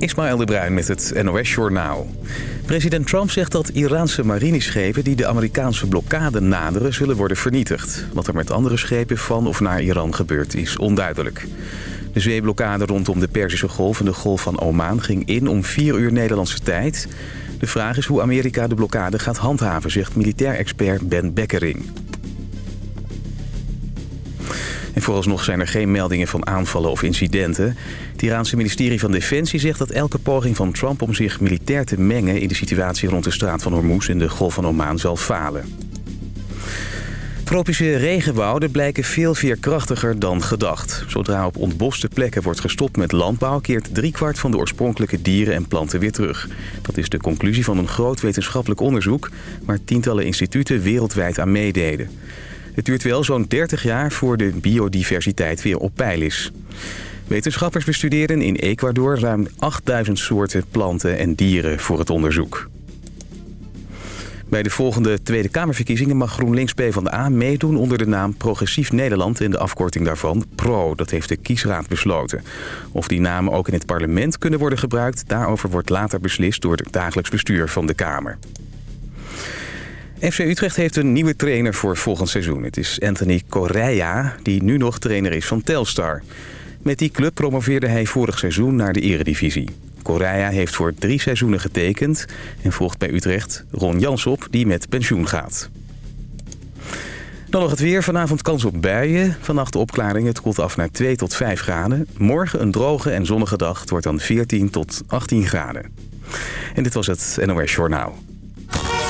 Ismaël de Bruin met het NOS Journaal. President Trump zegt dat Iraanse marineschepen die de Amerikaanse blokkade naderen zullen worden vernietigd. Wat er met andere schepen van of naar Iran gebeurt is onduidelijk. De zeeblokkade rondom de Perzische Golf en de Golf van Oman ging in om 4 uur Nederlandse tijd. De vraag is hoe Amerika de blokkade gaat handhaven, zegt militair expert Ben Beckering. En vooralsnog zijn er geen meldingen van aanvallen of incidenten. Het Iraanse ministerie van Defensie zegt dat elke poging van Trump... om zich militair te mengen in de situatie rond de straat van Hormuz... in de Golf van Oman zal falen. Tropische regenwouden blijken veel veerkrachtiger dan gedacht. Zodra op ontboste plekken wordt gestopt met landbouw... keert driekwart van de oorspronkelijke dieren en planten weer terug. Dat is de conclusie van een groot wetenschappelijk onderzoek... waar tientallen instituten wereldwijd aan meededen. Het duurt wel zo'n 30 jaar voor de biodiversiteit weer op peil is. Wetenschappers bestuderen in Ecuador ruim 8000 soorten planten en dieren voor het onderzoek. Bij de volgende Tweede Kamerverkiezingen mag GroenLinks PvdA meedoen onder de naam Progressief Nederland en de afkorting daarvan PRO. Dat heeft de kiesraad besloten. Of die namen ook in het parlement kunnen worden gebruikt, daarover wordt later beslist door het dagelijks bestuur van de Kamer. FC Utrecht heeft een nieuwe trainer voor volgend seizoen. Het is Anthony Correa, die nu nog trainer is van Telstar. Met die club promoveerde hij vorig seizoen naar de eredivisie. Correa heeft voor drie seizoenen getekend en volgt bij Utrecht Ron Jansop, die met pensioen gaat. Dan nog het weer. Vanavond kans op buien. Vannacht de opklaring. Het koelt af naar 2 tot 5 graden. Morgen een droge en zonnige dag. Het wordt dan 14 tot 18 graden. En dit was het NOS Journaal.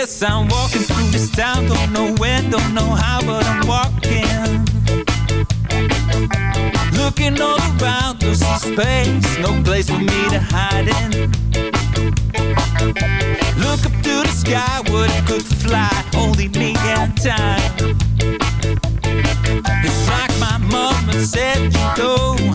Yes, I'm walking through this town, don't know when, don't know how, but I'm walking. Looking all around, there's some space, no place for me to hide in. Look up to the sky, what could fly, only me and time. It's like my mama said, you know,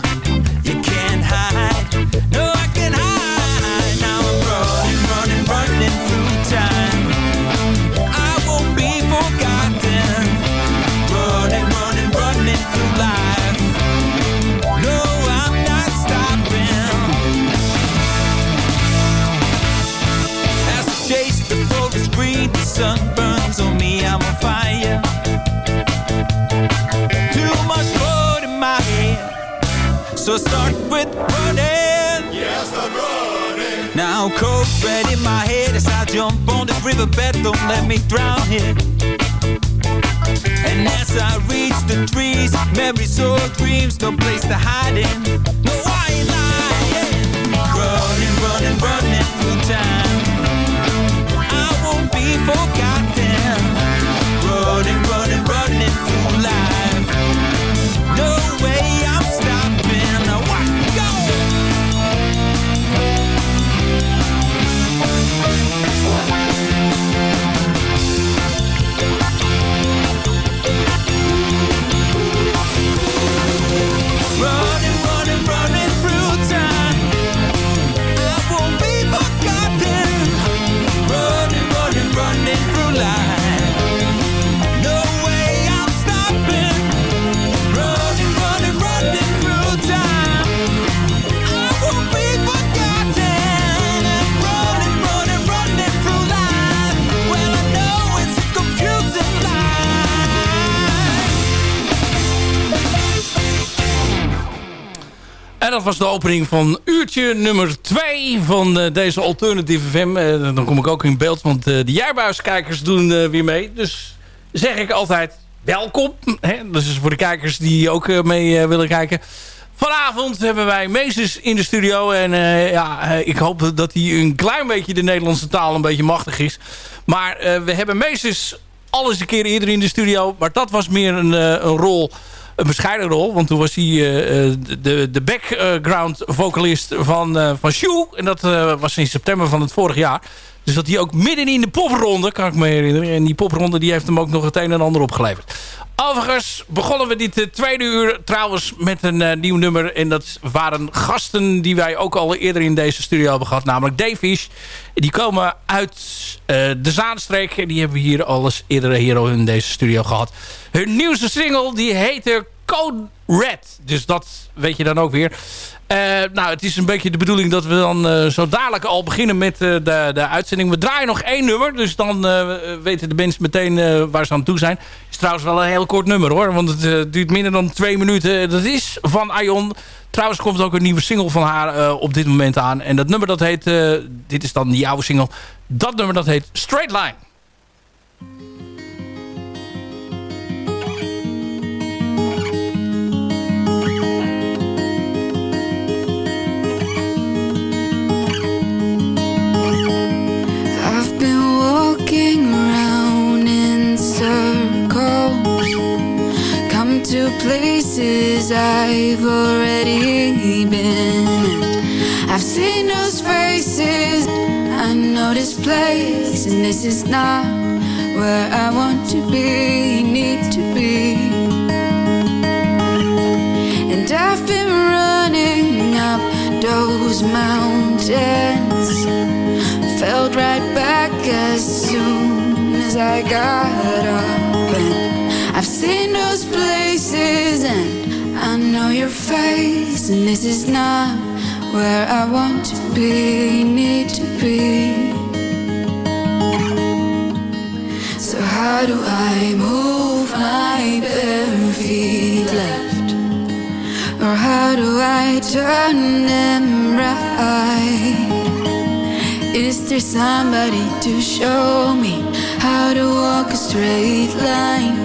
So start with running. Yes, I'm running. Now cold red in my head as I jump on the riverbed. Don't let me drown here. And as I reach the trees, memories or dreams, no place to hide in. No, I ain't lying. Running, running, running through time. Dat was de opening van uurtje nummer 2 van uh, deze Alternative FM. Uh, dan kom ik ook in beeld, want uh, de jaarbuiskijkers doen weer mee. Dus zeg ik altijd welkom. Hè? Dus voor de kijkers die ook mee willen kijken. Vanavond hebben wij Meesters in de studio. En ja, ik hoop dat hij een klein beetje de Nederlandse taal een beetje machtig is. Maar we hebben Meesters alles een keer eerder in de studio. Maar dat was meer een, een rol een bescheiden rol. Want toen was hij uh, de, de background vocalist van, uh, van Shoe. En dat was in september van het vorig jaar. Dus dat hij ook midden in de popronde, kan ik me herinneren. En die popronde die heeft hem ook nog het een en ander opgeleverd. Overigens begonnen we dit tweede uur trouwens met een nieuw nummer. En dat waren gasten die wij ook al eerder in deze studio hebben gehad. Namelijk Davies. Die komen uit de Zaanstreek. En die hebben we hier alles eerder hier in deze studio gehad. Hun nieuwste single die heette Code Red. Dus dat weet je dan ook weer. Uh, nou, het is een beetje de bedoeling dat we dan uh, zo dadelijk al beginnen met uh, de, de uitzending. We draaien nog één nummer, dus dan weten de mensen meteen waar ze aan toe zijn. Het is trouwens wel een heel kort nummer hoor, want het duurt minder dan twee minuten. Dat is van Aion. Trouwens komt ook een nieuwe single van haar op dit moment aan. En dat nummer dat heet, dit is dan die oude single. Dat nummer dat heet Straight Line. To places I've already been. I've seen those faces, I know this place, and this is not where I want to be, need to be. And I've been running up those mountains, felt right back as soon as I got up. I've seen those places and I know your face And this is not where I want to be, need to be So how do I move my bare feet left? Or how do I turn them right? Is there somebody to show me how to walk a straight line?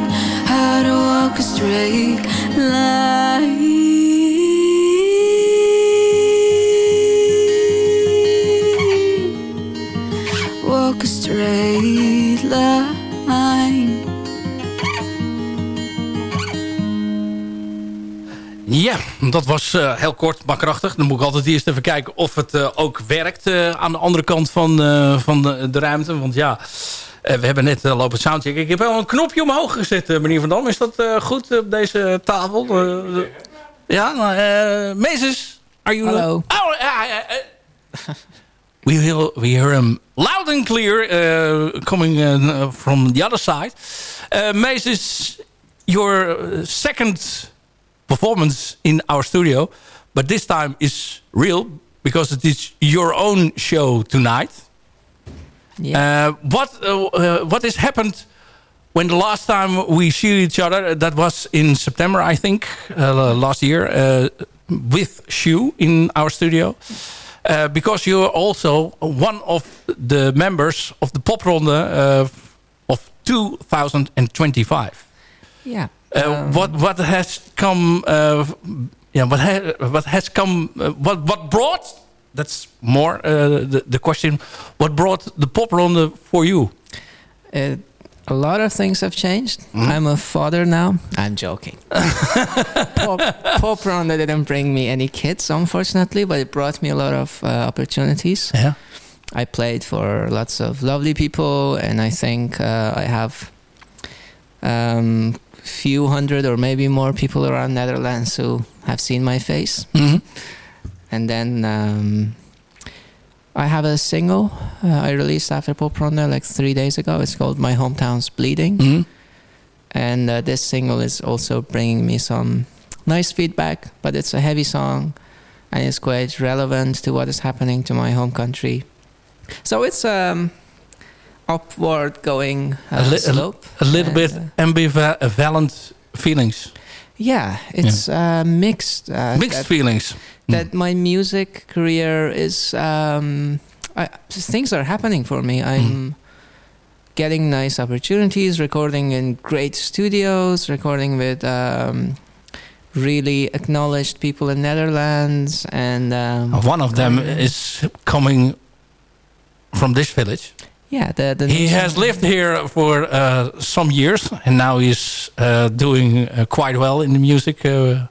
Ja, dat was uh, heel kort, maar krachtig. Dan moet ik altijd eerst even kijken of het uh, ook werkt uh, aan de andere kant van, van de, de, ruimte. Want ja, we hebben net uh, lopen soundchecken. Ik heb wel een knopje omhoog gezet, uh, meneer Van Dam. Is dat goed op deze tafel? ja, nou, Meeses, are you... Hallo. Oh, we, hear, we hear him loud and clear coming from the other side. Uh, Meeses, your second performance in our studio. But this time is real because it is your own show tonight. Yeah. Uh, what uh, uh, what has happened when the last time we see each other? That was in September, I think, uh, last year, uh, with Shu in our studio. Uh, because you're also one of the members of the Popronde of 2025. Yeah. Um, what what has come? yeah. What ha what has come? what what brought that's more uh, the, the question. What brought the pop ronde for you? Uh, a lot of things have changed. Mm. I'm a father now. I'm joking. pop, pop ronde didn't bring me any kids, unfortunately, but it brought me a lot of uh, opportunities. Yeah. I played for lots of lovely people, and I think uh, I have um, few hundred or maybe more people around Netherlands who have seen my face. Mm -hmm and then um, I have a single uh, I released after Pop Ronde like three days ago. It's called My Hometown's Bleeding. Mm-hmm. And uh, this single is also bringing me some nice feedback, but it's a heavy song and it's quite relevant to what is happening to my home country. So it's um, upward going uh, a li- slope. A, little bit uh, ambivalent feelings. Yeah, it's yeah. Uh, mixed. Uh, mixed feelings that my music career is um, I, things are happening for me. I'm getting nice opportunities, recording in great studios, recording with um, really acknowledged people in Netherlands, and um, One of them is coming from this village. yeah, the, the He has lived here for uh, some years, and now he's uh, doing uh, quite well in the music. Uh,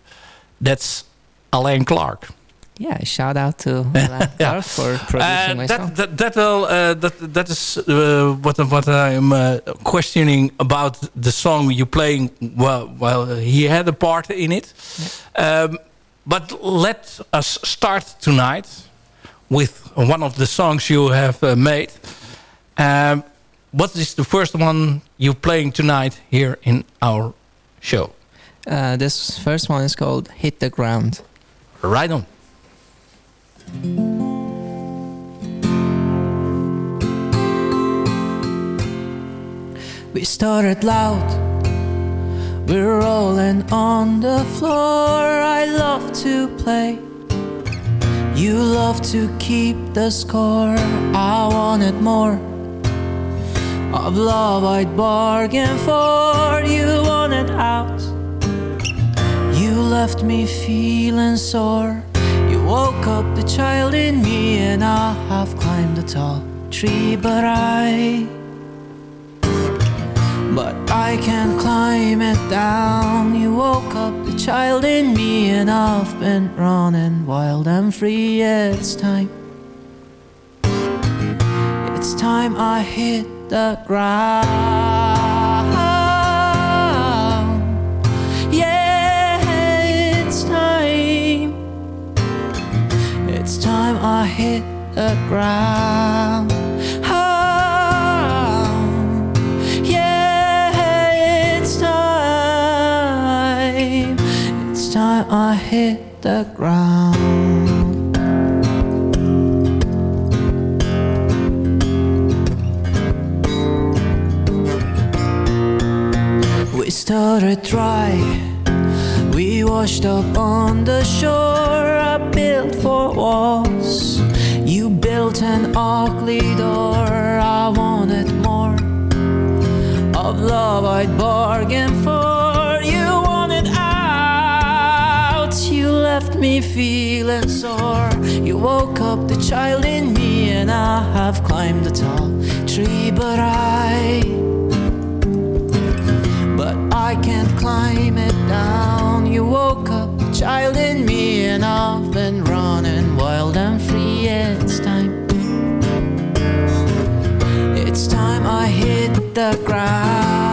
that's Alain Clark. Yeah, shout out to Alain Clark for producing Uh, my that, song. that that will uh, that that is uh, what what I am uh, questioning about the song you're playing. Well, well, he had a part in it, um, but let us start tonight with one of the songs you have uh, made. Um, what is the first one you're playing tonight here in our show? Uh, this first one is called "Hit the Ground." Right on. We started loud. We're rolling on the floor. I love to play. You love to keep the score. I wanted more of love I'd bargain for. You wanted out. Left me feeling sore. You woke up the child in me, and I have climbed a tall tree, but I but I can't climb it down. You woke up the child in me, and I've been running wild and free. It's time. It's time I hit the ground. I hit the ground. Oh, yeah, it's time. It's time I hit the ground. We started dry. Washed up on the shore. I built four walls. You built an ugly door. I wanted more of love I'd bargained for. You wanted out. You left me feeling sore. You woke up the child in me, and I have climbed the tall tree, but I but I can't climb child in me, and I've been running wild and free. It's time. It's time I hit the ground.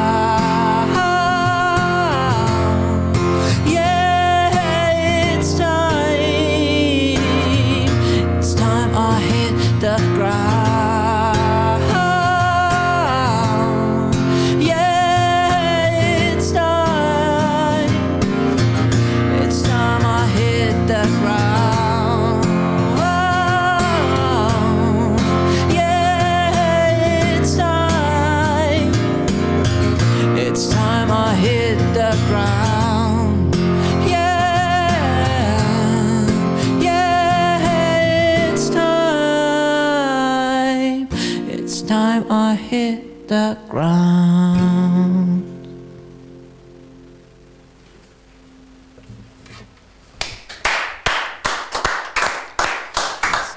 Hit the ground.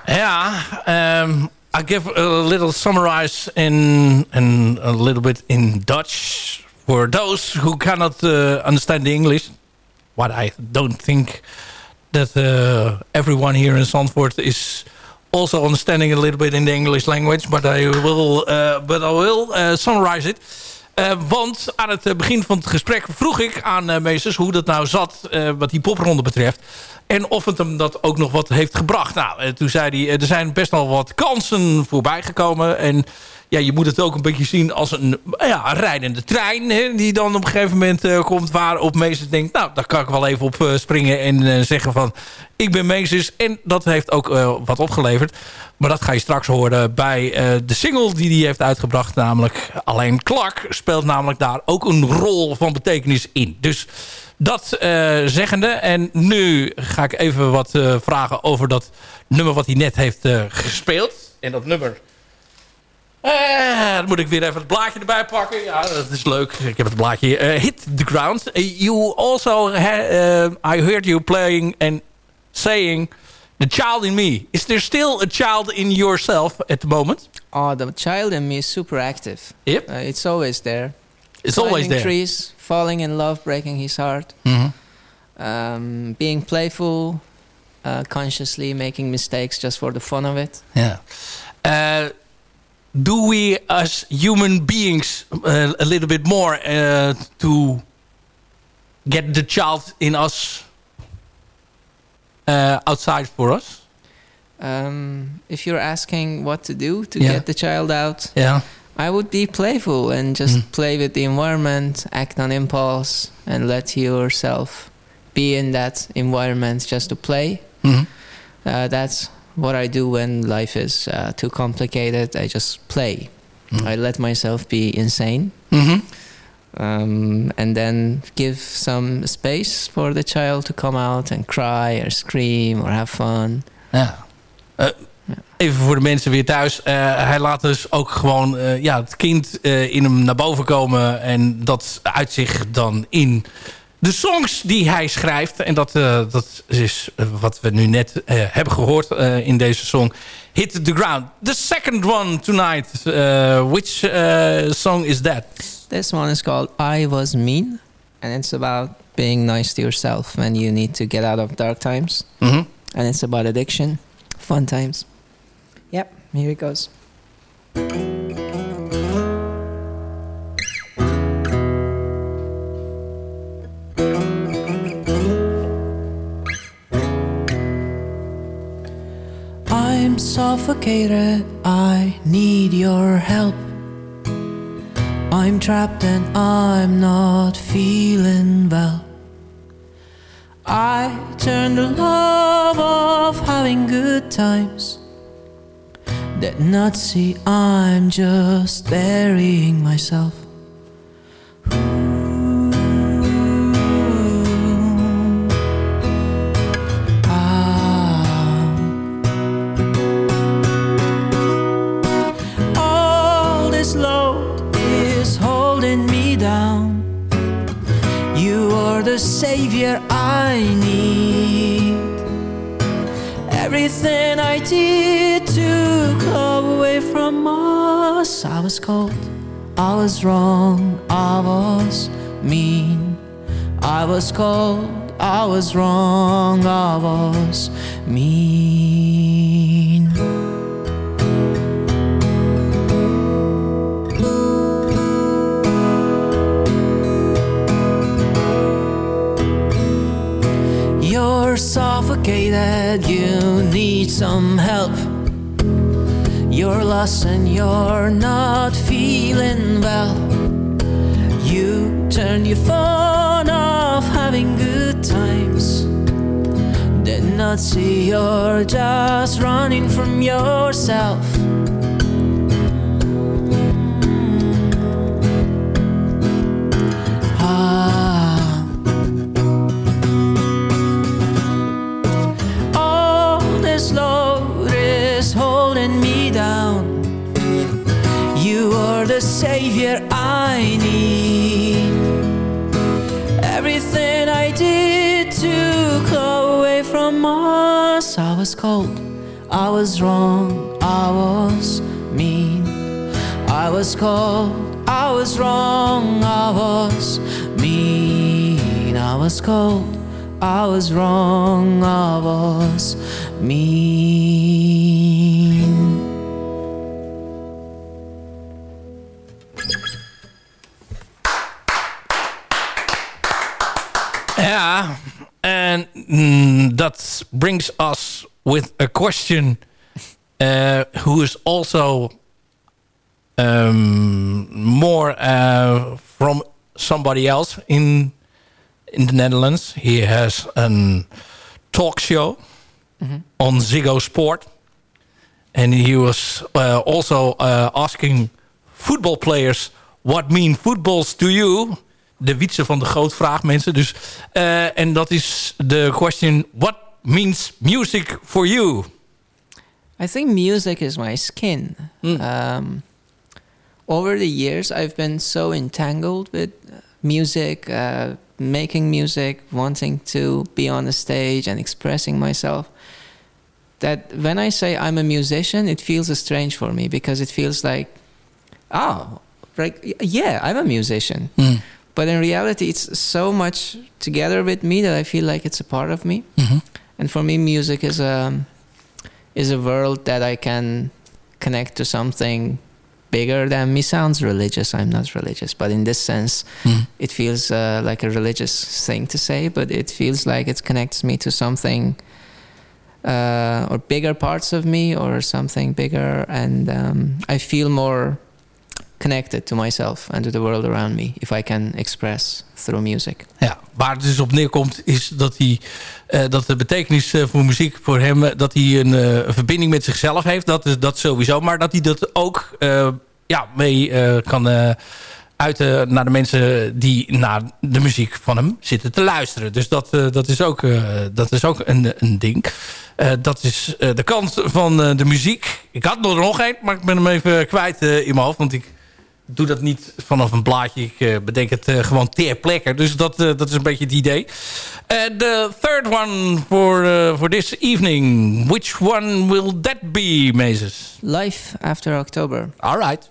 Yeah, um, I give a little summarize in and a little bit in Dutch for those who cannot uh, understand the English. What I don't think that uh, everyone here in Zandvoort is also understanding a little bit in the English language, but I will, uh, but I will uh, summarize it. Uh, want aan het begin van het gesprek vroeg ik aan meesters hoe dat nou zat wat die popronde betreft. En of het hem dat ook nog wat heeft gebracht. Nou, toen zei hij, er zijn best wel wat kansen voorbij gekomen. En ja, je moet het ook een beetje zien als een, ja, rijdende trein. Hè, die dan op een gegeven moment uh, komt waarop meesters denkt... nou, daar kan ik wel even op uh, springen en uh, zeggen van... ik ben meesters. En dat heeft ook wat opgeleverd. Maar dat ga je straks horen bij eh, de single die hij heeft uitgebracht. Namelijk Alleen Clark speelt namelijk daar ook een rol van betekenis in. Dus dat eh, zeggende. En nu ga ik even wat eh, vragen over dat nummer wat hij net heeft eh, gespeeld. En dat nummer... Eh, dan moet ik weer even het blaadje erbij pakken. Ja, dat is leuk. Ik heb het blaadje. eh, Hit the Ground. Eh, you also... eh, I heard you playing and saying... The child in me. Is there still a child in yourself at the moment? Oh, the child in me is super active. Yep. Uh, it's always there. It's always there. trees, falling in love, breaking his heart. Mhm. Um, being playful, uh, consciously making mistakes just for the fun of it. Yeah. Do we as human beings uh, a little bit more uh, to get the child in us uh, outside for us? Um, if you're asking what to do to Yeah. get the child out, Yeah. I would be playful and just Mm. play with the environment, act on impulse, and let yourself be in that environment just to play. Mhm. Uh, that's what I do when life is uh, too complicated. I just play. Mm. I let myself be insane. Mhm. Um, and then give some space for the child to come out and cry or scream or have fun. Ja. Eh, even voor de mensen weer thuis. Eh, hij laat dus ook gewoon eh, ja, het kind in hem naar boven komen. En dat uit zich dan in de songs die hij schrijft. En dat, eh, dat is eh, wat we nu net eh, hebben gehoord eh, in deze song. Hit the ground. The second one tonight. Which song is that? This one is called I Was Mean, and it's about being nice to yourself when you need to get out of dark times. Mhm. And it's about addiction, fun times. Yep, here it goes. Suffocated, I need your help. I'm trapped and I'm not feeling well. I turn the love of having good times. Not see I'm just burying myself. I need. Everything I did to took away from us. I was cold, I was wrong, I was mean. I was cold, I was wrong, I was mean. Suffocated, you need some help. You're lost and you're not feeling well. You turn your phone off, having good times. Did not see you're just running from yourself. Savior I need. Everything I did took away from us. I was cold, I was wrong, I was mean. I was cold, I was wrong, I was mean. I was cold, I was wrong, I was mean. That brings us with a question uh, who is also um, more uh, from somebody else in in the Netherlands. He has a talk show on Ziggo Sport. And he was uh, also uh, asking football players... What mean footballs to you? De wietse van de groot vraag, mensen. Dus, uh, en dat is de question... What means music for you? I think music is my skin. Mm. Um, over the years, I've been so entangled with music, uh, making music, wanting to be on the stage and expressing myself. That when I say I'm a musician, it feels strange for me because it feels like, oh, like yeah, I'm a musician. Mm. But in reality, it's so much together with me that I feel like it's a part of me. Mhm. And for me, music is a is a world that I can connect to something bigger than me. Sounds religious. I'm not religious, but in this sense, Mm. it feels uh, like a religious thing to say. But it feels like it connects me to something uh, or bigger parts of me or something bigger, and um, I feel more connected to myself and to the world around me if I can express through music. Ja, waar het dus op neerkomt is dat, hij, eh, dat de betekenis eh, voor muziek voor hem... eh, dat hij een, verbinding met zichzelf heeft. Dat, is- dat sowieso. Maar dat hij dat ook ja, mee kan uiten naar de mensen... die naar de muziek van hem zitten te luisteren. Dus dat, dat is ook, dat is ook een, een ding. Dat is de kant van de muziek. Ik had er nog één, maar ik ben hem even kwijt in mijn hoofd. Want ik doe dat niet vanaf een blaadje. Ik eh, bedenk het eh, gewoon ter plekke. Dus dat, eh, dat is een beetje het idee. De third one for, for this evening. Which one will that be, Mezes? Life after October. All right.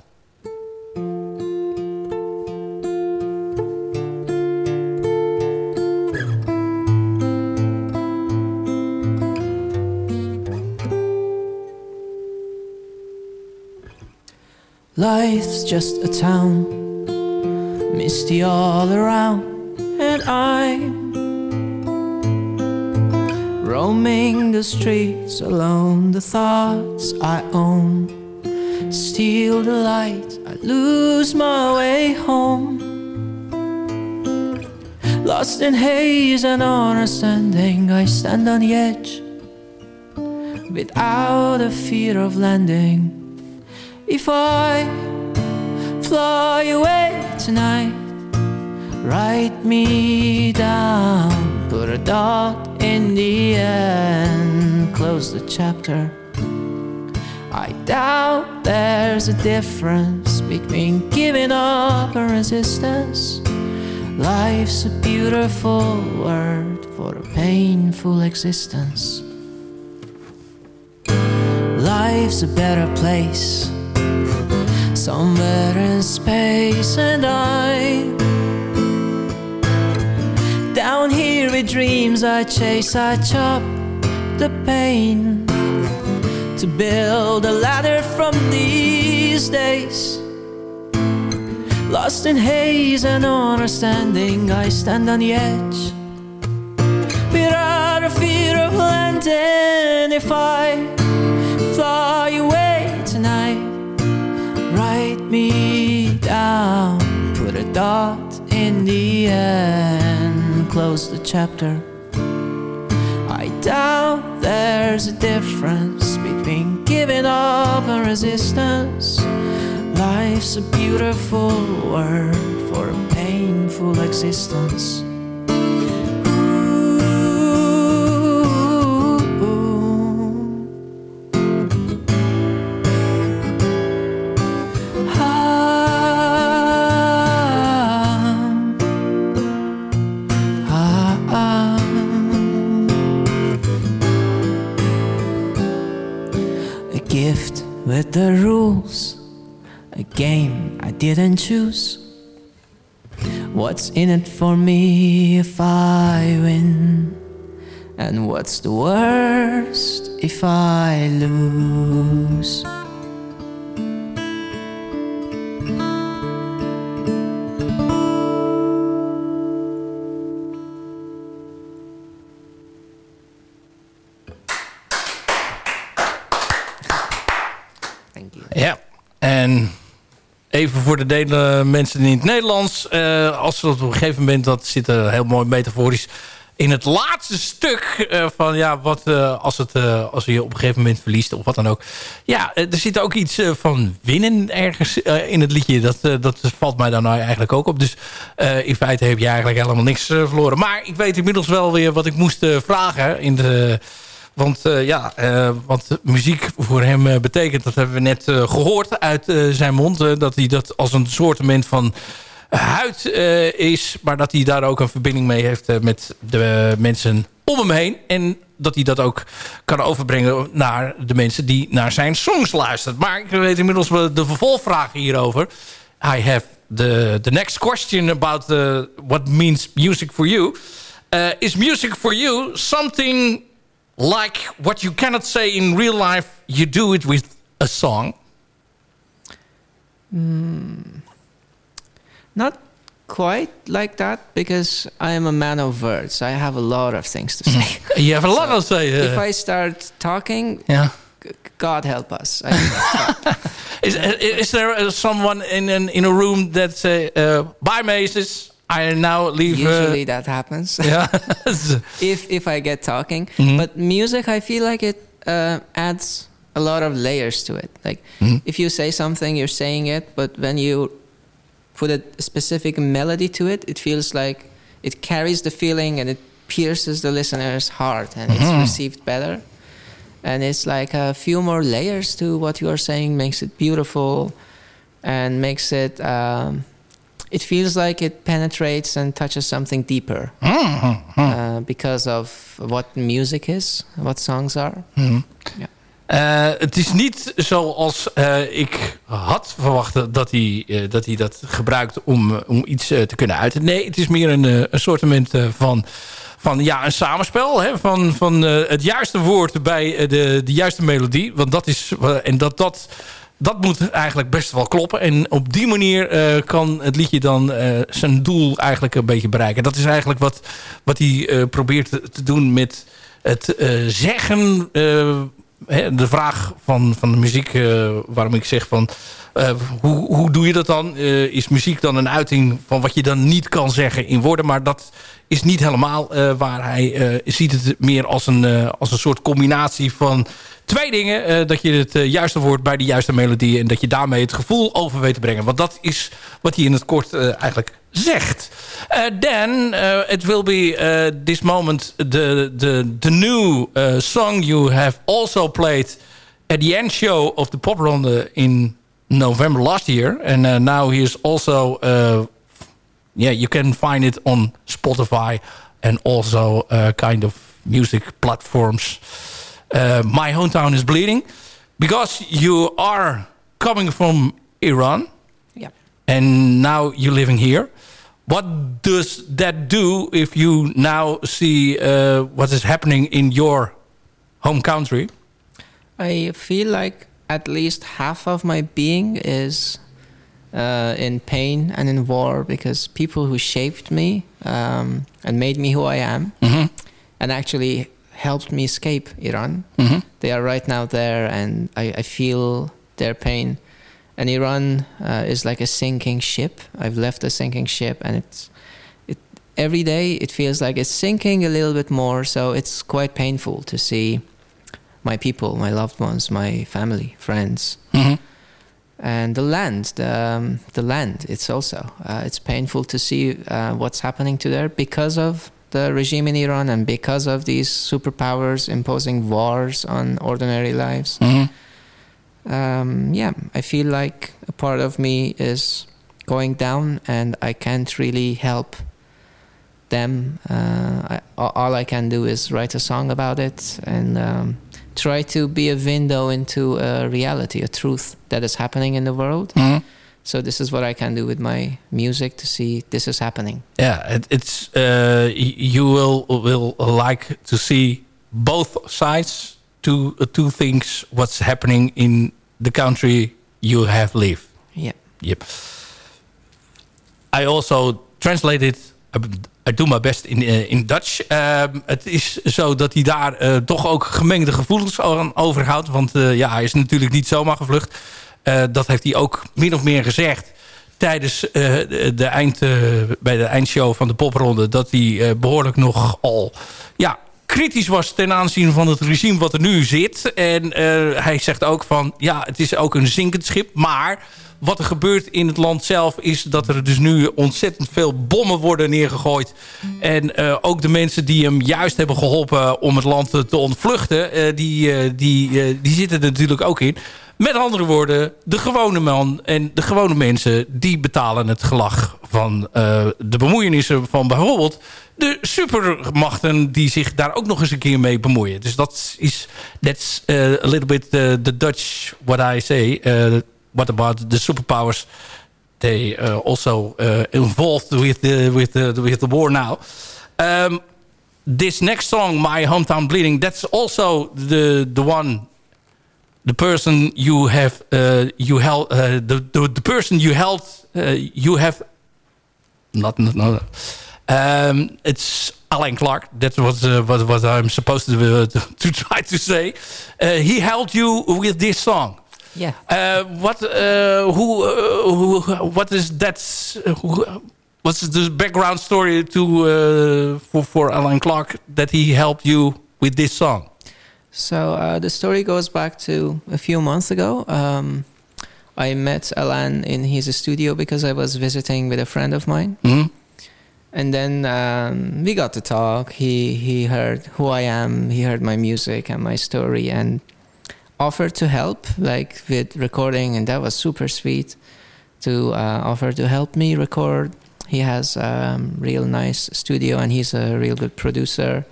Life's just a town, misty all around, and I'm roaming the streets alone. The thoughts I own steal the light, I lose my way home. Lost in haze and understanding, I stand on the edge without a fear of landing. If I fly away tonight, write me down, put a dot in the end, close the chapter. I doubt there's a difference between giving up and resistance. Life's a beautiful word for a painful existence. Life's a better place somewhere in space, and I down here with dreams I chase, I chop the pain to build a ladder from these days. Lost in haze and understanding, I stand on the edge without a fear of landing. If I fly me down, put a dot in the end, close the chapter. I doubt there's a difference between giving up and resistance. Life's a beautiful word for a painful existence. Game I didn't choose. What's in it for me if I win? And what's the worst if I lose? Voor de delen mensen in het Nederlands. eh, als ze op een gegeven moment, dat zit er heel mooi metaforisch... in het laatste stuk eh, van ja, wat eh, als, het, eh, als je op een gegeven moment verliest of wat dan ook. Ja, er zit ook iets van winnen ergens in het liedje. Dat, dat valt mij dan eigenlijk ook op. Dus in feite heb je eigenlijk helemaal niks verloren. Maar ik weet inmiddels wel weer wat ik moest vragen in de... Want ja, wat muziek voor hem betekent, dat hebben we net gehoord uit zijn mond. dat hij dat als een soortement van huid uh, is. Maar dat hij daar ook een verbinding mee heeft uh, met de mensen om hem heen. En dat hij dat ook kan overbrengen naar de mensen die naar zijn songs luisteren. Maar ik weet inmiddels de vervolgvragen hierover. I have the, the next question about uh, what means music for you. is music for you something like what you cannot say in real life, you do it with a song? Hmm. Not quite like that because I am a man of words. I have a lot of things to say. you have a lot so to say. Uh, if I start talking, yeah. God help us. is, is there someone in an, in a room that say, uh, "Bye, Maces"? I now leave. Usually that happens. Yeah. if if I get talking, mm -hmm. but music, I feel like it uh, adds a lot of layers to it. Like mm -hmm. if you say something, you're saying it, but when you put a specific melody to it, it feels like it carries the feeling and it pierces the listener's heart and mm-hmm. it's received better. And it's like a few more layers to what you are saying, makes it beautiful and makes it. Um, it feels like it penetrates and touches something deeper mm-hmm. uh, because of what music is, what songs are. Mm-hmm. Yeah. Uh, het is niet zoals uh, ik had verwacht dat hij, uh, dat, hij dat gebruikt om, om iets te kunnen uiten. Nee, het is meer een, een soort van, van ja, een samenspel. Hè, van van het juiste woord bij de, de juiste melodie. Want dat is. en dat, dat, dat moet eigenlijk best wel kloppen. En op die manier kan het liedje dan zijn doel eigenlijk een beetje bereiken. Dat is eigenlijk wat, wat hij probeert te doen met het zeggen de vraag van, van de muziek, waarom ik zeg van... Hoe, hoe doe je dat dan? Is muziek dan een uiting van wat je dan niet kan zeggen in woorden? Maar dat is niet helemaal waar hij ziet het meer als een, als een soort combinatie van twee dingen. dat je het juiste woord bij de juiste melodie... en dat je daarmee het gevoel over weet te brengen. Want dat is wat hij in het kort eigenlijk zegt. Uh, it will be this moment the the the new song you have also played at the end show of the pop ronde in November last year, and uh, now he is also uh, yeah you can find it on Spotify and also kind of music platforms. My hometown is bleeding because you are coming from Iran. Yeah. And now you're living here. What does that do if you now see uh, what is happening in your home country? I feel like at least half of my being is uh, in pain and in war because people who shaped me um, and made me who I am mm -hmm. and actually helped me escape Iran, mm -hmm. they are right now there and I, I feel their pain and Iran uh, is like a sinking ship. I've left a sinking ship, and it's it every day it feels like it's sinking a little bit more. So it's quite painful to see my people, my loved ones, my family, friends, mm-hmm. and the land. The um, the land. It's also uh, it's painful to see uh, what's happening to there because of the regime in Iran and because of these superpowers imposing wars on ordinary lives. Mm-hmm um, yeah, I feel like a part of me is going down, and I can't really help them. Uh, I, all I can do is write a song about it and um, try to be a window into a reality, a truth that is happening in the world. Mm-hmm. So this is what I can do with my music to see this is happening. Yeah, it, it's uh, you will will like to see both sides two uh, two things what's happening in the country you have lived. Yeah. Yep. I also translated. I do my best in, uh, in Dutch. Uh, het is zo dat hij daar uh, toch ook gemengde gevoelens aan overhoudt. Want ja, hij is natuurlijk niet zomaar gevlucht. Dat heeft hij ook min of meer gezegd tijdens eh, de, eind, eh, bij de eindshow van de popronde... dat hij eh, behoorlijk nogal ja, kritisch was ten aanzien van het regime wat er nu zit. En eh, hij zegt ook van, ja, het is ook een zinkend schip. Maar wat er gebeurt in het land zelf is dat er dus nu ontzettend veel bommen worden neergegooid. En eh, ook de mensen die hem juist hebben geholpen om het land te, te ontvluchten, eh, die, eh, die, eh, die zitten er natuurlijk ook in. Met andere woorden, de gewone man en de gewone mensen... die betalen het gelag van eh, de bemoeienissen van bijvoorbeeld... de supermachten die zich daar ook nog eens een keer mee bemoeien. Dus dat is that's uh, a little bit uh, the Dutch, what I say. What about the superpowers? They also involved with the, with, the, with the war now. Um, this next song, My Hometown Bleeding... that's also the, the one the person you have uh, you held uh, the, the the person you held uh, you have not not, not um, it's Alain Clark. That was uh, what what I'm supposed to, uh, to try to say. Uh, he held you with this song. Yeah. uh, what uh, who, uh, who what is that who, what's the background story to uh, for for Alain Clark that he helped you with this song So uh, the story goes back to a few months ago. Um, I met Alain in his studio because I was visiting with a friend of mine, Mhm. and then um, we got to talk. He he heard who I am. He heard my music and my story, and offered to help, like with recording, and that was super sweet. To uh, offer to help me record. He has a um, real nice studio, and he's a real good producer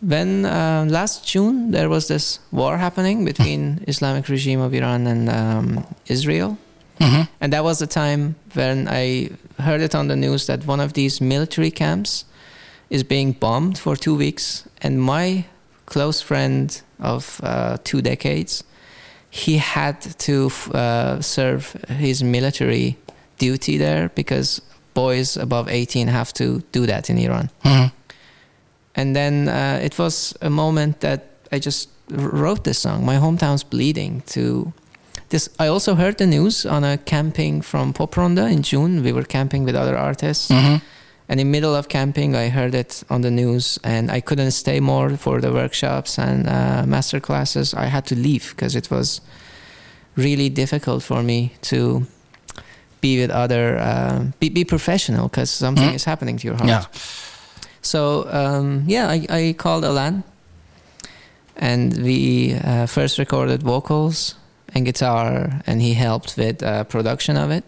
when uh, last June there was this war happening between Islamic regime of Iran and um, Israel, Mhm. and that was the time when I heard it on the news that one of these military camps is being bombed for two weeks, and my close friend of uh, two decades, he had to f- uh, serve his military duty there because boys above 18 have to do that in Iran Mhm. And then uh, it was a moment that I just wrote this song. My hometown's bleeding. To this, I also heard the news on a camping from Pop Ronde in June. We were camping with other artists, Mhm. and in middle of camping, I heard it on the news, and I couldn't stay more for the workshops and uh, master classes. I had to leave because it was really difficult for me to be with other, uh, be, be professional because something Mhm. is happening to your heart. Ja. So um, yeah, I, I called Alain, and we uh, first recorded vocals and guitar, and he helped with uh, production of it.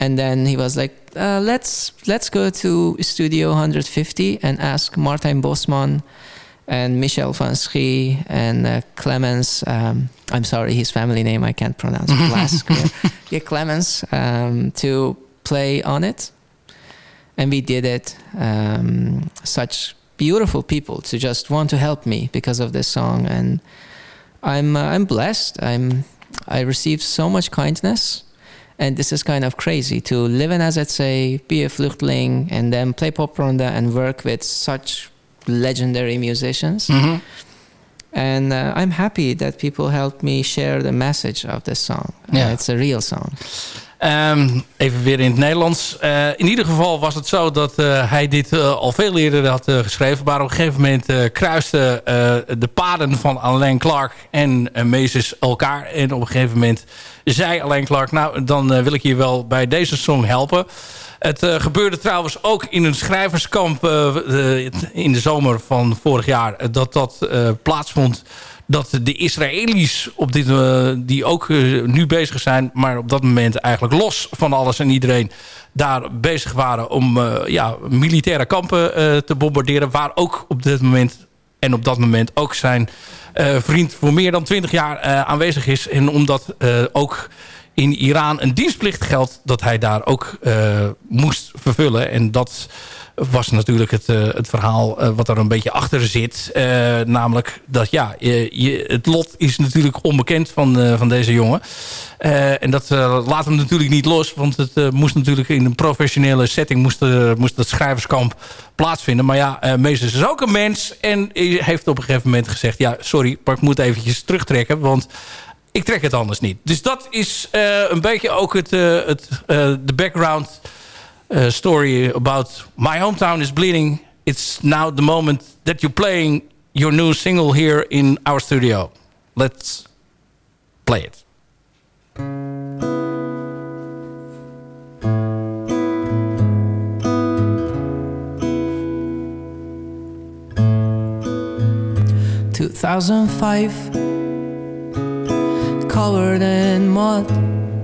And then he was like, uh, "Let's let's go to Studio 150 and ask Martin Bosman and Michel Van Schie and uh, Clemens. Um, I'm sorry, his family name I can't pronounce. Blask, yeah, Clemens um, to play on it." And we did it. Um, such beautiful people to just want to help me because of this song, and I'm uh, I'm blessed. I'm I received so much kindness, and this is kind of crazy to live in say be a vluchteling, and then play Pop Ronde and work with such legendary musicians. Mhm. And uh, I'm happy that people helped me share the message of this song. Uh, it's a real song. Ehm, even weer in het Nederlands. Eh, in ieder geval was het zo dat eh, hij dit eh, al veel eerder had geschreven. Maar op een gegeven moment kruisten de paden van Alain Clark en Meeses elkaar. En op een gegeven moment zei Alain Clark... nou, dan wil ik je wel bij deze song helpen. Het gebeurde trouwens ook in een schrijverskamp in de zomer van vorig jaar... dat dat plaatsvond dat de Israëli's op dit, eh, die ook eh, nu bezig zijn... maar op dat moment eigenlijk los van alles en iedereen... daar bezig waren om eh, ja, militaire kampen te bombarderen... waar ook op dit moment en op dat moment ook zijn vriend... voor meer dan 20 jaar aanwezig is. En omdat ook in Iran een dienstplicht geldt... dat hij daar ook moest vervullen. En dat was natuurlijk het, eh, het verhaal eh, wat er een beetje achter zit. Eh, namelijk dat ja, je, het lot is natuurlijk onbekend van, van deze jongen. En dat laat hem natuurlijk niet los. Want het moest natuurlijk in een professionele setting... moest, moest dat schrijverskamp plaatsvinden. Maar ja, uh, is ook een mens. En heeft op een gegeven moment gezegd... ja, sorry, maar ik moet eventjes terugtrekken. Want ik trek het anders niet. Dus dat is een beetje ook het, het, de background uh, story about my hometown is bleeding. It's now the moment that you're playing your new single here in our studio. Let's play it. Two thousand five, covered in mud,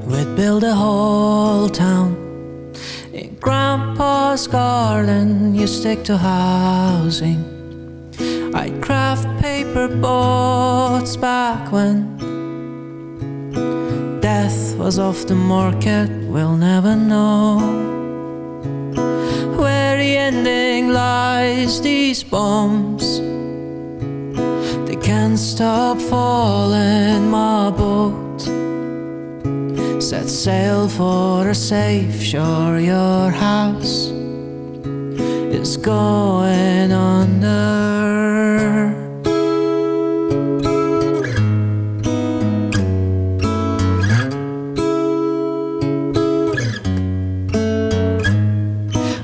we'd build a whole town. Grandpa's garden, you stick to housing. I'd craft paper boats back when death was off the market. We'll never know where the ending lies. These bombs, they can't stop falling. My boat set sail for a safe shore. Your house is going under.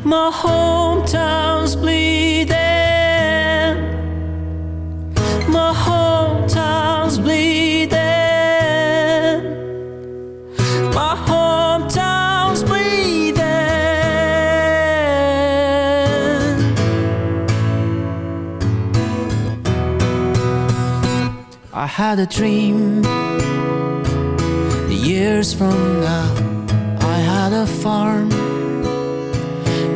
My hometown's had a dream. Years from now, I had a farm.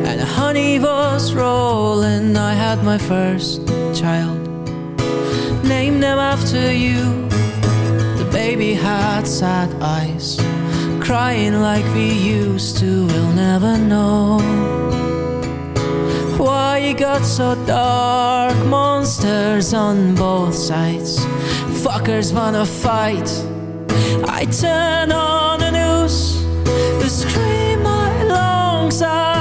And the honey was rolling. I had my first child. Named them after you. The baby had sad eyes. Crying like we used to, we'll never know. Why it got so dark? Monsters on both sides. Fuckers wanna fight. I turn on the news to scream my lungs out.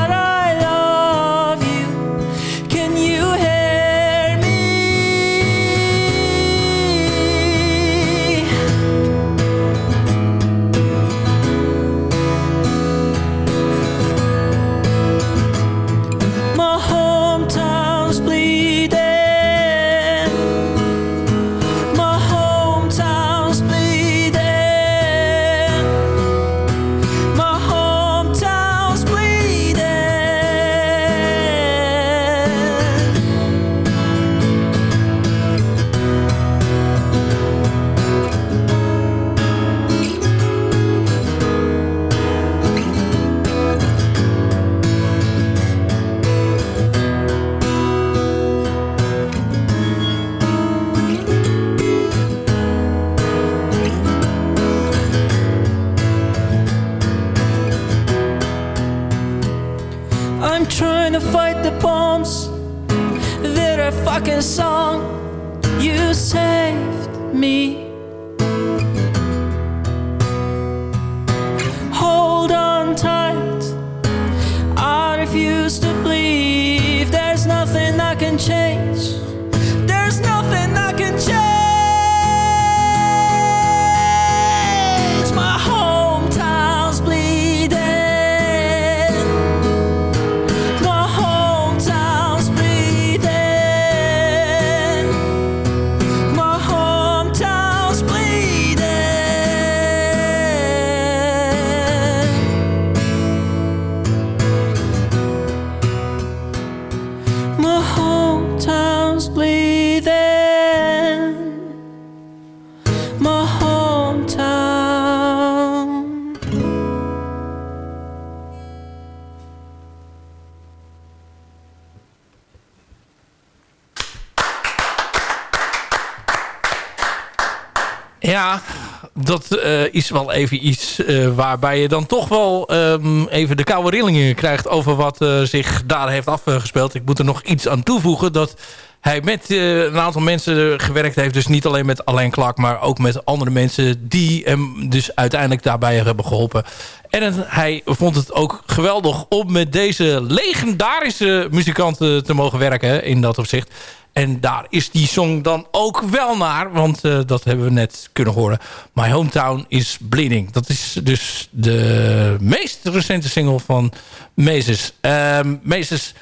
Dat eh, is wel even iets eh, waarbij je dan toch wel ehm, even de koude rillingen krijgt over wat eh, zich daar heeft afgespeeld. Ik moet er nog iets aan toevoegen dat hij met een aantal mensen gewerkt heeft. Dus niet alleen met Alain Clark, maar ook met andere mensen die hem dus uiteindelijk daarbij hebben geholpen. En hij vond het ook geweldig om met deze legendarische muzikanten te mogen werken in dat opzicht. En daar is die song dan ook wel naar. Want eh, dat hebben we net kunnen horen. My Hometown is Bleeding. Dat is dus de meest recente single van Meses. Um, Meses,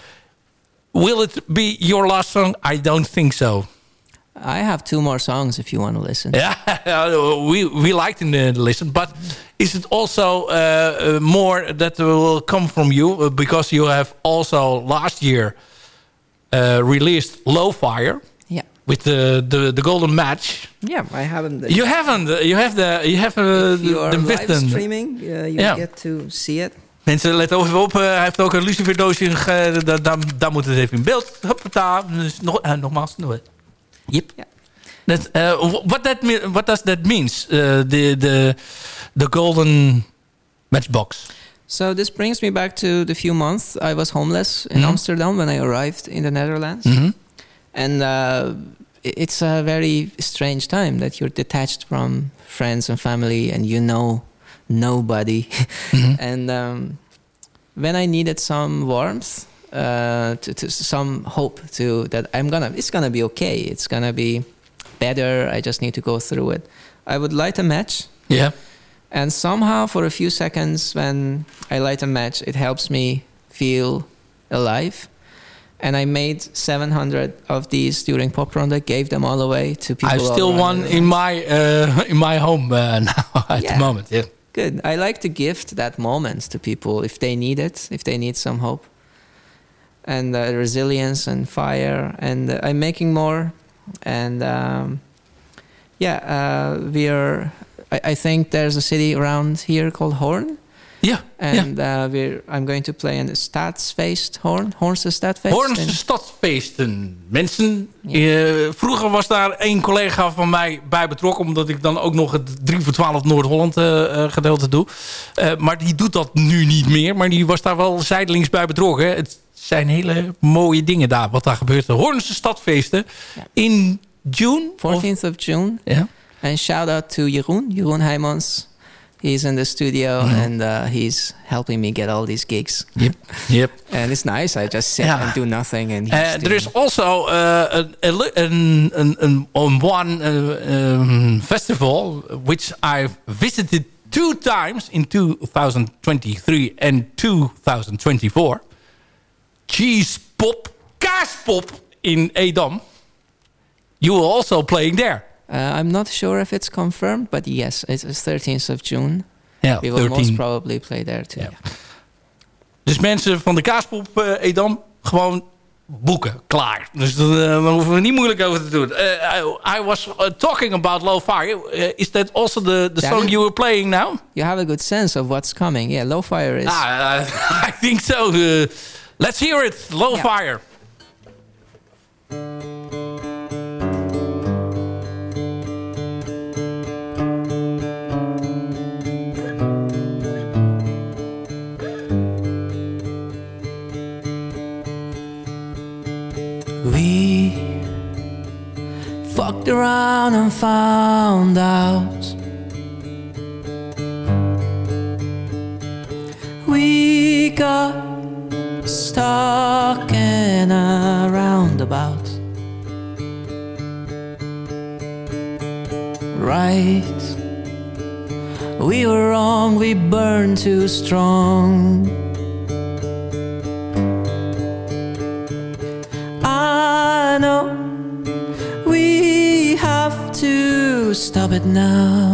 will it be your last song? I don't think so. I have two more songs if you want to listen. Yeah, we we like to uh, listen, but is it also uh, uh, more that will come from you uh, because you have also last year uh, released Low Fire? Yeah. With the, the the golden match. Yeah, I haven't. You haven't. You have the. You have uh, you are the live streaming, uh, you Yeah. get to see it. Mensen, let even op. eh, hij heeft ook een luciferdoosje. Daar, daar, daar moet het even in beeld. Hoppata. Dus nog, eh, nogmaals. Nog. Yep. Ja. That, uh, what, that, what does that means? Uh, the, the, the golden matchbox. So this brings me back to the few months I was homeless in Mhm. Amsterdam when I arrived in the Netherlands. Mhm. And uh, it's a very strange time that you're detached from friends and family and you know nobody. Mhm. and um, when I needed some warmth, uh, to, to some hope to that I'm gonna, it's gonna be okay. It's gonna be better. I just need to go through it. I would light a match. Yeah. And somehow, for a few seconds, when I light a match, it helps me feel alive. And I made 700 of these during Pop Ronde, gave them all away to people. I all still one in my uh, in my home uh, now at Yeah. the moment. Yeah. Good. I like to gift that moment to people if they need it, if they need some hope. And uh, resilience and fire. And uh, I'm making more. And um, yeah, uh, we are. I, I think there's a city around here called Horn. Yeah. And uh, we're, I'm going to play in the Staatsfeest Horn. Hornse Stadfeest. Hoornse stadfeesten. Mensen, eh, vroeger was daar één collega van mij bij betrokken... omdat ik dan ook nog het 3 voor 12 Noord-Holland eh, eh, gedeelte doe. Maar die doet dat nu niet meer. Maar die was daar wel zijdelings bij betrokken. Het zijn hele mooie dingen daar, wat daar gebeurt. De Hoornse stadfeesten Ja. in June. of- 14th of June. Ja. And shout out to Jeroen, Jeroen Heijmans. He's in the studio and uh, he's helping me get all these gigs. Yep. Yep. And it's nice. I just sit Ja. and do nothing. And he's Uh, there is also uh, an, an, an, an, on one uh, um, festival which I've visited two times in 2023 and 2024. Cheese Pop, Kaaspop in Edam. You were also playing there. Uh, I'm not sure if it's confirmed, but yes, it's the 13th of June. Ja, We will most 13. probably play there too. Ja. Dus mensen van de Kaaspop uh, Edam gewoon boeken, klaar. Dus uh, dan hoeven we niet moeilijk over te doen. Uh, I, I was uh, talking about Low Fire. Is that also the, the song you were playing now? You have a good sense of what's coming. Yeah, Low Fire is. Ah, I think so. Let's hear it. Low Ja. We fucked around and found out we got stuck in a roundabout. Right, we were wrong, we burned too strong. Stop it now.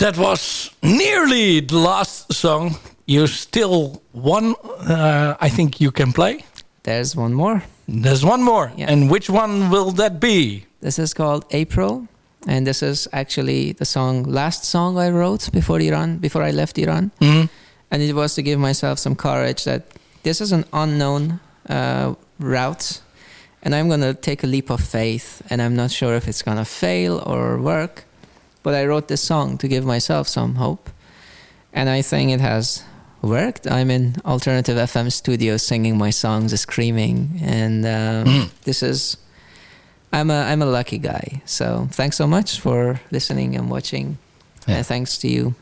That was nearly the last song. You still one, uh, I think you can play. There's one more. There's one more. Yeah. And which one will that be? This is called April, and this is actually the song, last song I wrote before Iran, before I left Iran, Mhm. and it was to give myself some courage that this is an unknown uh, route, and I'm gonna take a leap of faith, and I'm not sure if it's gonna fail or work, but I wrote this song to give myself some hope, and I think it has worked. I'm in alternative FM studio singing my songs, screaming, and um, Mm. this is. I'm a I'm a lucky guy. So thanks so much for listening and watching, Yeah. and thanks to you.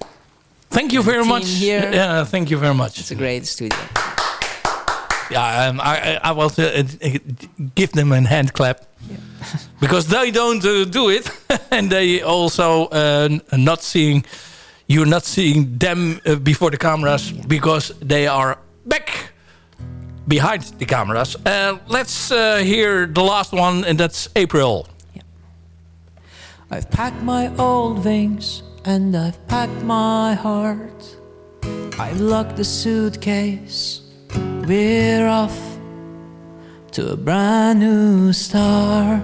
Thank you very team much. here. Yeah, thank you very much. It's a great studio. Yeah, um, I, I will uh, give them a hand clap because they don't uh, do it, and they also uh, not seeing you're not seeing them uh, before the cameras because they are back behind the cameras. Let's uh, hear the last one, and that's April. I've packed my old wings and I've packed my heart. I've locked the suitcase. We're off to a brand new start.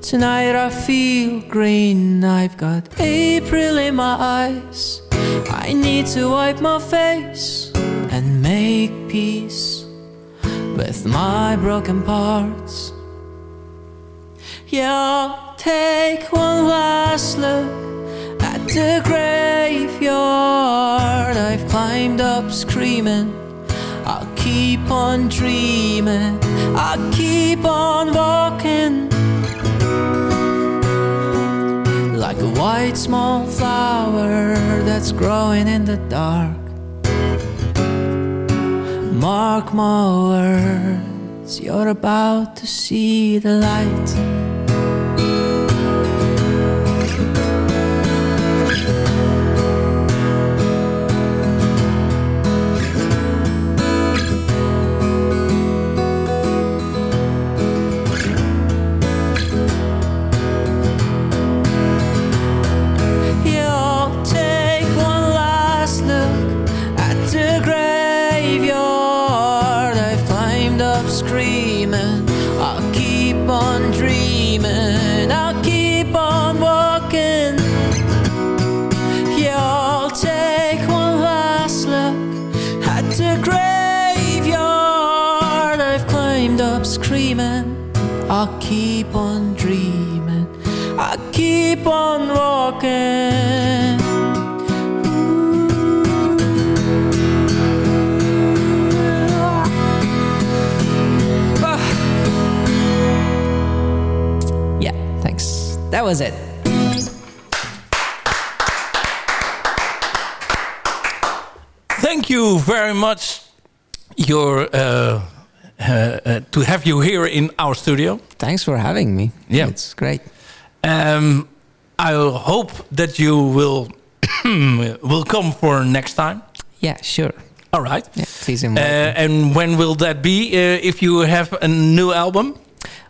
Tonight I feel green. I've got April in my eyes. I need to wipe my face and make peace with my broken parts. Yeah, I'll take one last look the graveyard. I've climbed up screaming. I'll keep on dreaming. I'll keep on walking. Like a white small flower that's growing in the dark. Mark my words, you're about to see the light. Have you here in our studio. Thanks for having me. Yeah. It's great. Um, I hope that you will will come for next time. Yeah, sure. All right. Yeah, please Uh, invite me. and when will that be? Uh, if you have a new album?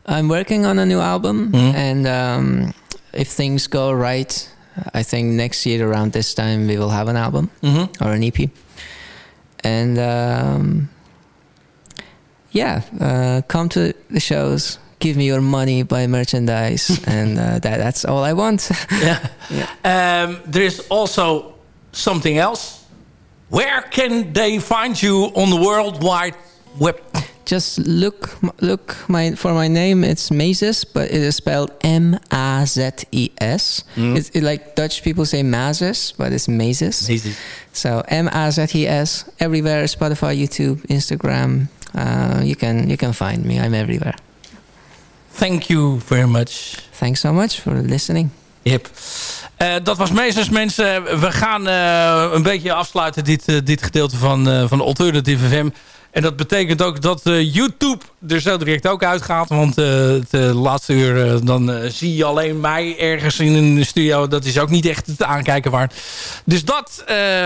I'm working on a new album, Mhm. and um, if things go right, I think next year around this time we will have an album Mhm. or an EP. And um, yeah, uh, come to the shows, give me your money, buy merchandise, and uh, that, that's all I want. Yeah. Yeah. Um, there is also something else. Where can they find you on the World Wide Web? Just look look my for my name. It's Mazes, but it is spelled M A Z E S. It's it, like Dutch people say Mazes, but it's Mazes. Easy. So M A Z E S everywhere. Spotify, YouTube, Instagram. Uh, you can you can find me. I'm everywhere. Thank you very much. Thanks so much for listening. Yep. Eh, dat was Meesters, mensen. We gaan eh, een beetje afsluiten dit, eh, dit gedeelte van, van Alternative FM. En dat betekent ook dat YouTube er zo direct ook uitgaat. Want eh, het laatste uur, dan zie je alleen mij ergens in een studio. Dat is ook niet echt het aankijken waard. Dus dat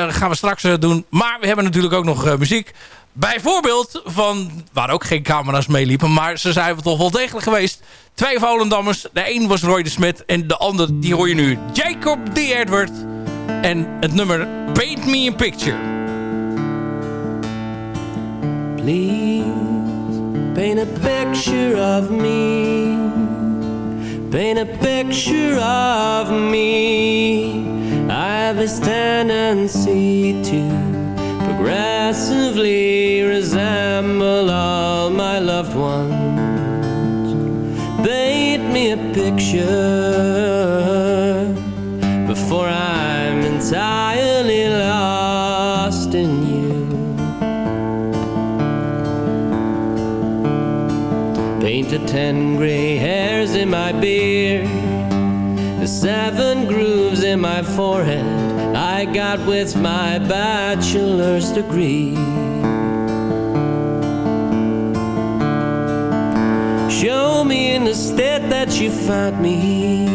gaan we straks doen. Maar we hebben natuurlijk ook nog muziek. Bijvoorbeeld van, waar ook geen camera's meeliepen, maar ze zijn toch wel degelijk geweest. Twee Volendammers. De een was Roy de Smet en de ander, die hoor je nu, Jacob D. Edward. En het nummer Paint Me a Picture. Please paint a picture of me. Paint a picture of me. I have this tendency to progressively resemble all my loved ones. Paint me a picture before I'm entirely lost in you. Painted ten gray hairs in my beard, the seven grooves in my forehead I got with my bachelor's degree. Show me in the state that you found me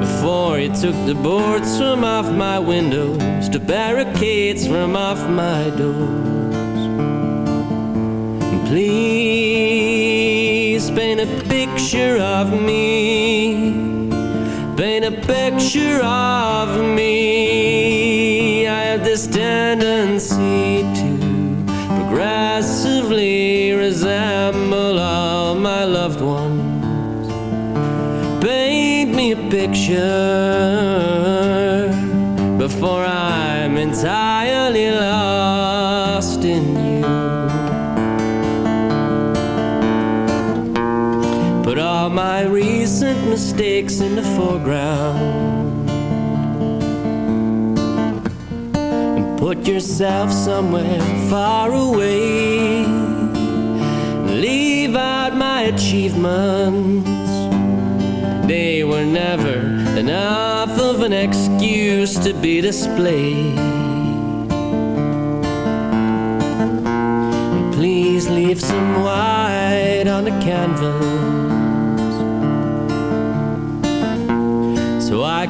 before you took the boards from off my windows, the barricades from off my doors. Please paint a picture of me. Paint a picture of me. I have this tendency to progressively resemble all my loved ones. Paint me a picture mistakes in the foreground. And put yourself somewhere far away. Leave out my achievements. They were never enough of an excuse to be displayed. Please leave some white on the canvas.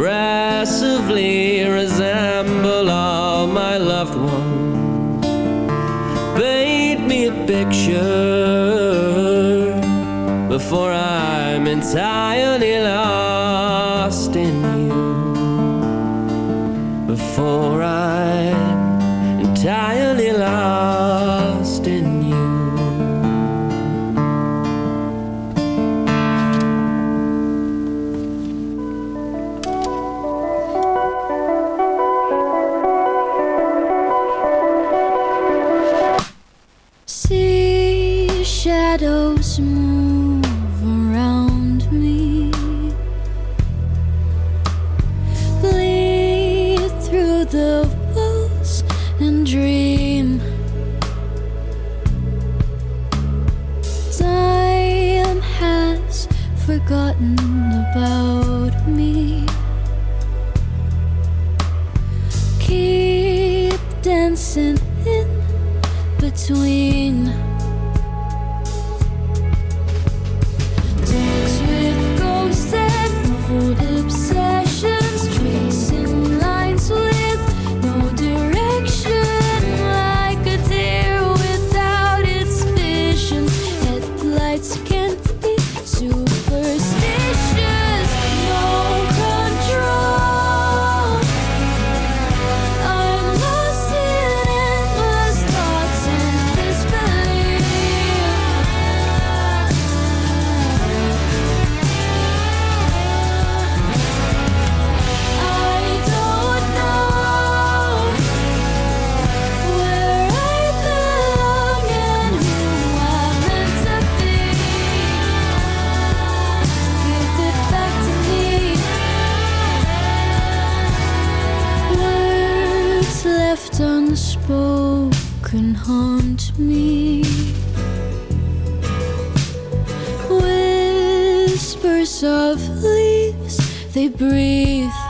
to progressively resemble all my loved ones. Paint me a picture before I'm entirely lost in you. Before I'm can haunt me. Whispers of leaves, they breathe.